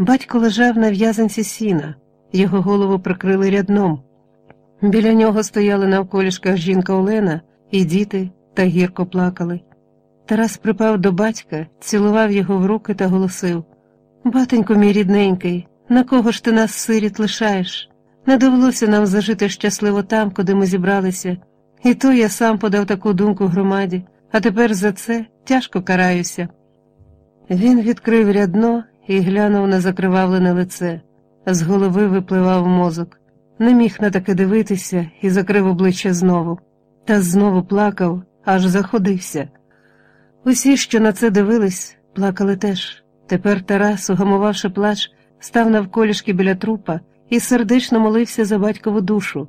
Батько лежав на в'язанці сіна, його голову прикрили рядном. Біля нього стояли навколішках жінка Олена і діти та гірко плакали. Тарас припав до батька, цілував його в руки та голосив Батенько мій рідненький, на кого ж ти нас сиріт лишаєш? Не довелося нам зажити щасливо там, куди ми зібралися, і то я сам подав таку думку громаді, а тепер за це тяжко караюся. Він відкрив рядно і глянув на закривавлене лице, з голови випливав мозок, не міг на таке дивитися і закрив обличчя знову, та знову плакав, аж заходився. Усі, що на це дивились, плакали теж. Тепер Тарас, угамувавши плач, став навколішки біля трупа і сердечно молився за батькову душу.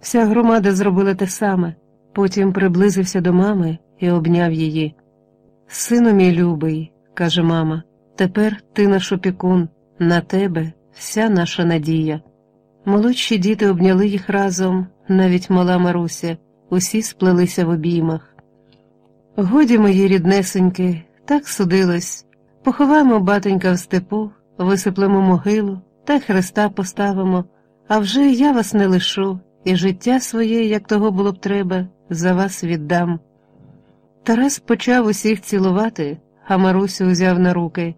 Вся громада зробила те саме, потім приблизився до мами і обняв її. Сину мій любий, каже мама, тепер ти наш опікун, на тебе вся наша надія. Молодші діти обняли їх разом, навіть мала Маруся, усі сплелися в обіймах. Годі, мої ріднесеньки, так судилось. Поховаємо батенька в степу, висиплемо могилу та хреста поставимо, а вже я вас не лишу, і життя своє, як того було б треба, за вас віддам. Тарас почав усіх цілувати, а Марусю узяв на руки.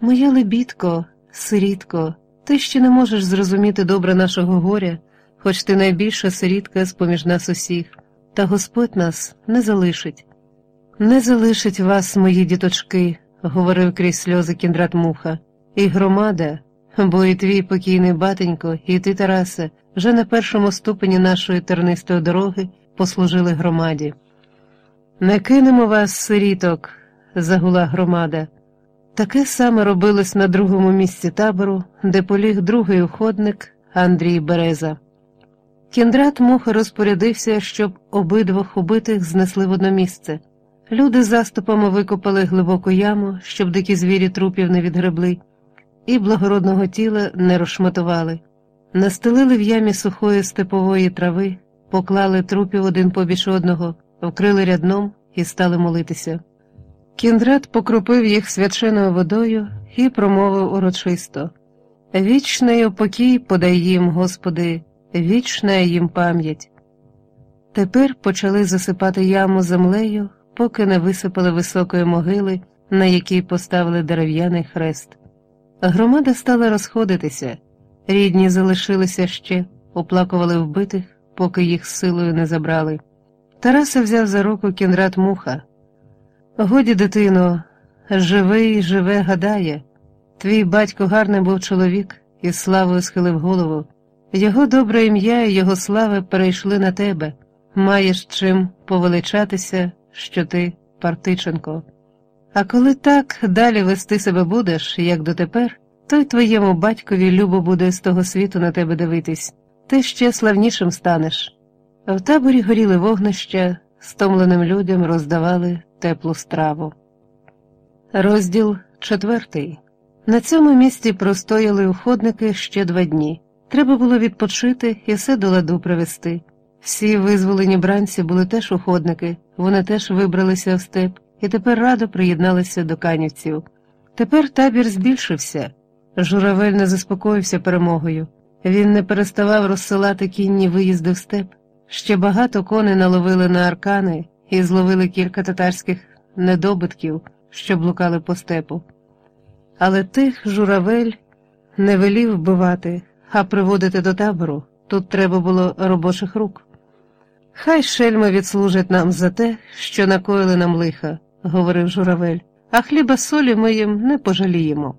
Моя лебідко, сирітко, ти ще не можеш зрозуміти добре нашого горя, хоч ти найбільша сирітка з поміж нас усіх, та Господь нас не залишить. Не залишить вас, мої діточки, говорив крізь сльози кіндрат муха, і громада, бо і твій покійний батенько, і ти, Тарасе, вже на першому ступені нашої тернистої дороги послужили громаді. Не кинемо вас, сиріток, загула громада. Таке саме робилось на другому місці табору, де поліг другий уходник Андрій Береза. Кіндрат муха розпорядився, щоб обидвох убитих знесли в одно місце. Люди заступами викопали глибоку яму, щоб дикі звірі трупів не відгребли, і благородного тіла не розшматували. Настелили в ямі сухої степової трави, поклали трупів один побіч одного, вкрили рядном і стали молитися. Кіндрат покропив їх свяченою водою і промовив урочисто Вічний покій подай їм, Господи, вічна їм пам'ять. Тепер почали засипати яму землею, поки не висипали високої могили, на якій поставили дерев'яний хрест. Громада стала розходитися, рідні залишилися ще, оплакували вбитих, поки їх силою не забрали. Тараса взяв за руку кіндрат муха. Годі, дитино, живий, живе, гадає. Твій батько гарний був чоловік і славою схилив голову. Його добре ім'я і його слава перейшли на тебе. Маєш чим повеличатися, що ти Партиченко. А коли так далі вести себе будеш, як дотепер, то й твоєму батькові любо буде з того світу на тебе дивитись, ти ще славнішим станеш. В таборі горіли вогнища, стомленим людям роздавали теплу страву. Розділ четвертий. На цьому місці простояли уходники ще два дні. Треба було відпочити і все до ладу привести. Всі визволені бранці були теж уходники, вони теж вибралися в степ і тепер радо приєдналися до канівців. Тепер табір збільшився. Журавель не заспокоївся перемогою. Він не переставав розсилати кінні виїзди в степ. Ще багато коней наловили на аркани і зловили кілька татарських недобитків, що блукали по степу. Але тих журавель не велів вбивати, а приводити до табору тут треба було робочих рук. Хай шельми відслужать нам за те, що накоїли нам лиха, говорив журавель, а хліба солі ми їм не пожаліємо.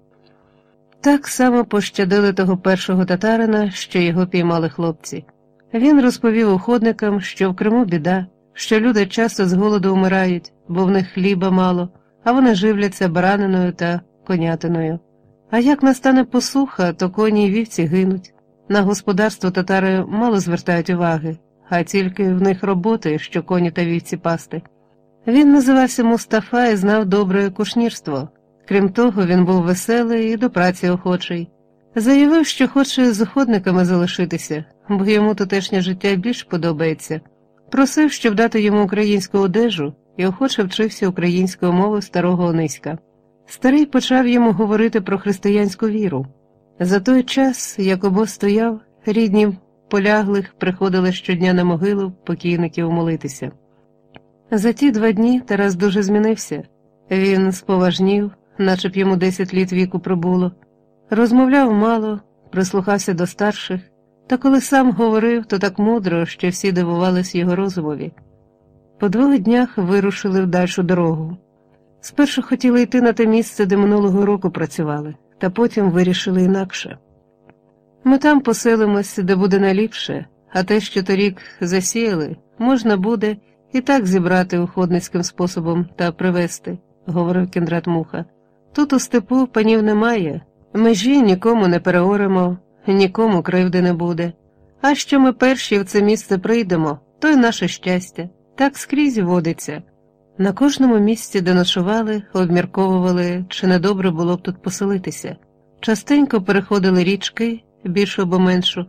Так само пощадили того першого татарина, що його піймали хлопці. Він розповів уходникам, що в Криму біда, що люди часто з голоду вмирають, бо в них хліба мало, а вони живляться бараниною та конятиною. А як настане посуха, то коні й вівці гинуть. На господарство татари мало звертають уваги, а тільки в них роботи, що коні та вівці пасти. Він називався Мустафа і знав добре кушнірство. Крім того, він був веселий і до праці охочий. Заявив, що хоче з охотниками залишитися, бо йому тутешнє життя більш подобається. Просив, щоб дати йому українську одежу і охоче вчився українською мовою старого Ониська. Старий почав йому говорити про християнську віру. За той час, як обоз стояв, рідні поляглих приходили щодня на могилу покійників молитися. За ті два дні Тарас дуже змінився. Він споважнів, наче б йому десять літ віку пробуло, розмовляв мало, прислухався до старших, та коли сам говорив, то так мудро, що всі дивувались його розумові. По двох днях вирушили в дальшу дорогу. Спершу хотіли йти на те місце, де минулого року працювали, та потім вирішили інакше. Ми там поселимось, де буде найліпше, а те, що торік засіяли, можна буде і так зібрати уходницьким способом та привезти, говорив Кіндрат Муха. Тут у степу панів немає, межі нікому не переоримо, нікому кривди не буде. А що ми перші в це місце прийдемо, то й наше щастя, так скрізь водиться. На кожному місці, де ночували, обмірковували, чи недобре було б тут поселитися. Частенько переходили річки, більшу або меншу,